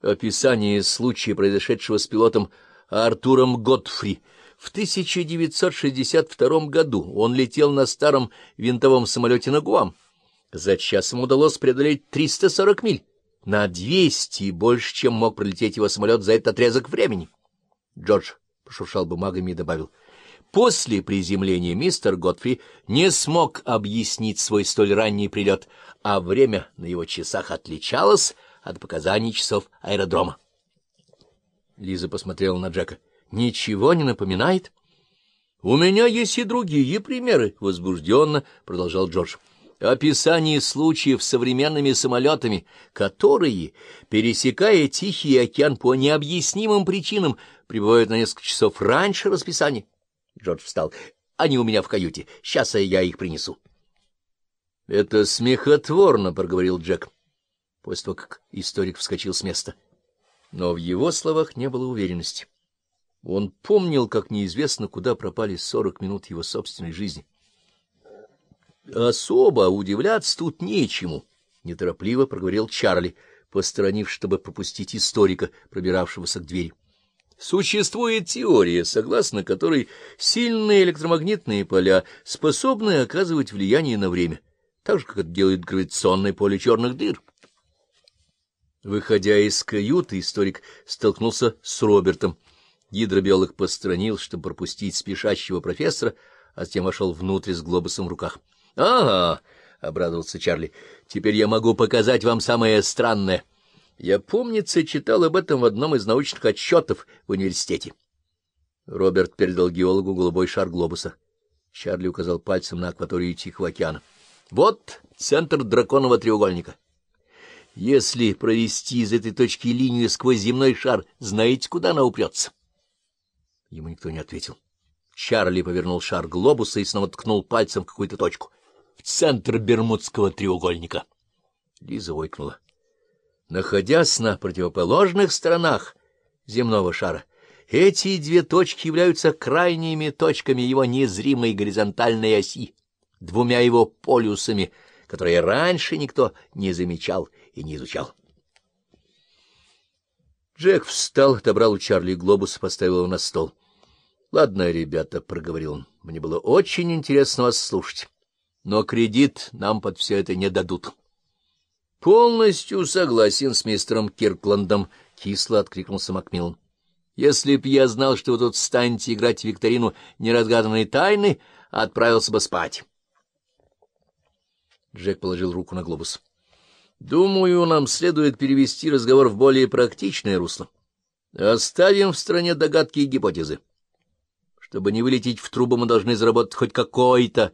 Описание случая, произошедшего с пилотом Артуром Готфри. В 1962 году он летел на старом винтовом самолете на Гуам. За час ему удалось преодолеть 340 миль, на 200 больше, чем мог пролететь его самолет за этот отрезок времени. Джордж пошуршал бумагами и добавил. После приземления мистер Готфри не смог объяснить свой столь ранний прилет, а время на его часах отличалось от показаний часов аэродрома. Лиза посмотрела на Джека. — Ничего не напоминает? — У меня есть и другие примеры, — возбужденно продолжал Джордж. — Описание случаев с современными самолетами, которые, пересекая Тихий океан по необъяснимым причинам, прибывают на несколько часов раньше расписания. Джордж встал. — Они у меня в каюте. Сейчас я их принесу. — Это смехотворно, — проговорил Джек, после того, как историк вскочил с места. Но в его словах не было уверенности. Он помнил, как неизвестно, куда пропали сорок минут его собственной жизни. Особо удивляться тут нечему, — неторопливо проговорил Чарли, посторонившись, чтобы пропустить историка, пробиравшегося к двери. Существует теория, согласно которой сильные электромагнитные поля способны оказывать влияние на время, так же, как это делает гравитационное поле черных дыр. Выходя из каюты, историк столкнулся с Робертом. Гидробиолог постранил, чтобы пропустить спешащего профессора, а затем вошел внутрь с глобусом в руках. — Ага, — обрадовался Чарли, — теперь я могу показать вам самое странное — я, помнится, читал об этом в одном из научных отчетов в университете. Роберт передал геологу голубой шар глобуса. Чарли указал пальцем на акваторию Тихого океана. Вот центр драконового треугольника. Если провести из этой точки линию сквозь земной шар, знаете, куда она упрется? Ему никто не ответил. Чарли повернул шар глобуса и снова ткнул пальцем в какую-то точку. В центр Бермудского треугольника. Лиза ойкнула находясь на противоположных сторонах земного шара. Эти две точки являются крайними точками его незримой горизонтальной оси, двумя его полюсами, которые раньше никто не замечал и не изучал. Джек встал, отобрал у Чарли глобус и поставил его на стол. — Ладно, ребята, — проговорил он, — мне было очень интересно вас слушать, но кредит нам под все это не дадут. —— Полностью согласен с мистером Киркландом, — кисло откликнулся Макмиллан. — Если б я знал, что вы тут станете играть в викторину неразгаданной тайны, отправился бы спать. Джек положил руку на глобус. — Думаю, нам следует перевести разговор в более практичное русло. Оставим в стране догадки и гипотезы. Чтобы не вылететь в трубу, мы должны заработать хоть какой-то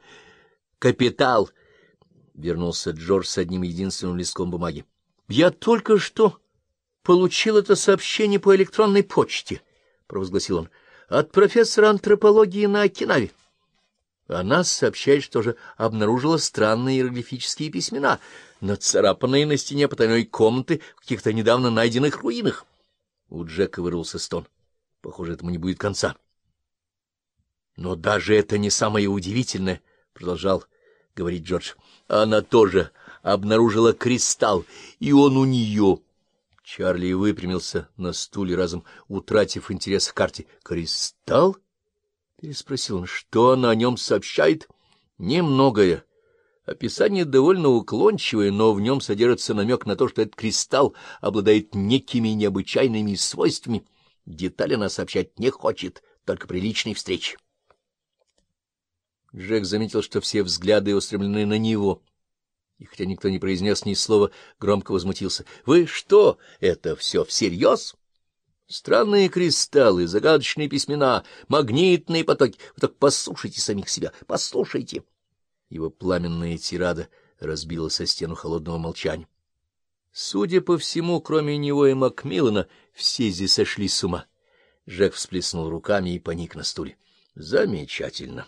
капитал —— вернулся Джордж с одним единственным листком бумаги. — Я только что получил это сообщение по электронной почте, — провозгласил он, — от профессора антропологии на Окинаве. Она сообщает, что же обнаружила странные иероглифические письмена, нацарапанные на стене потайной комнаты в каких-то недавно найденных руинах. У Джека вырвался стон. Похоже, этому не будет конца. — Но даже это не самое удивительное, — продолжал — говорит Джордж. Она тоже обнаружила кристалл, и он у нее. Чарли выпрямился на стуле, разом утратив интерес к карте. «Кристалл?» — переспросил он. «Что она о нем сообщает?» «Немногое. Описание довольно уклончивое, но в нем содержится намек на то, что этот кристалл обладает некими необычайными свойствами. Детали она сообщать не хочет, только при личной встрече». Джек заметил, что все взгляды устремлены на него. И хотя никто не произнес ни слова, громко возмутился. — Вы что, это все всерьез? Странные кристаллы, загадочные письмена, магнитные потоки. Вы так послушайте самих себя, послушайте. Его пламенная тирада разбила со стену холодного молчания. Судя по всему, кроме него и Макмиллана, все здесь сошли с ума. Джек всплеснул руками и поник на стуле. — Замечательно.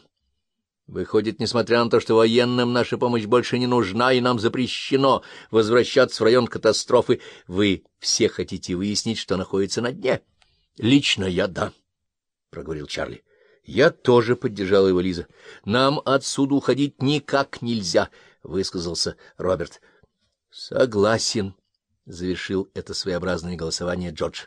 Выходит, несмотря на то, что военным наша помощь больше не нужна и нам запрещено возвращаться в район катастрофы, вы все хотите выяснить, что находится на дне? — Лично я — да, — проговорил Чарли. — Я тоже поддержала его Лиза. — Нам отсюда уходить никак нельзя, — высказался Роберт. — Согласен, завершил это своеобразное голосование Джордж.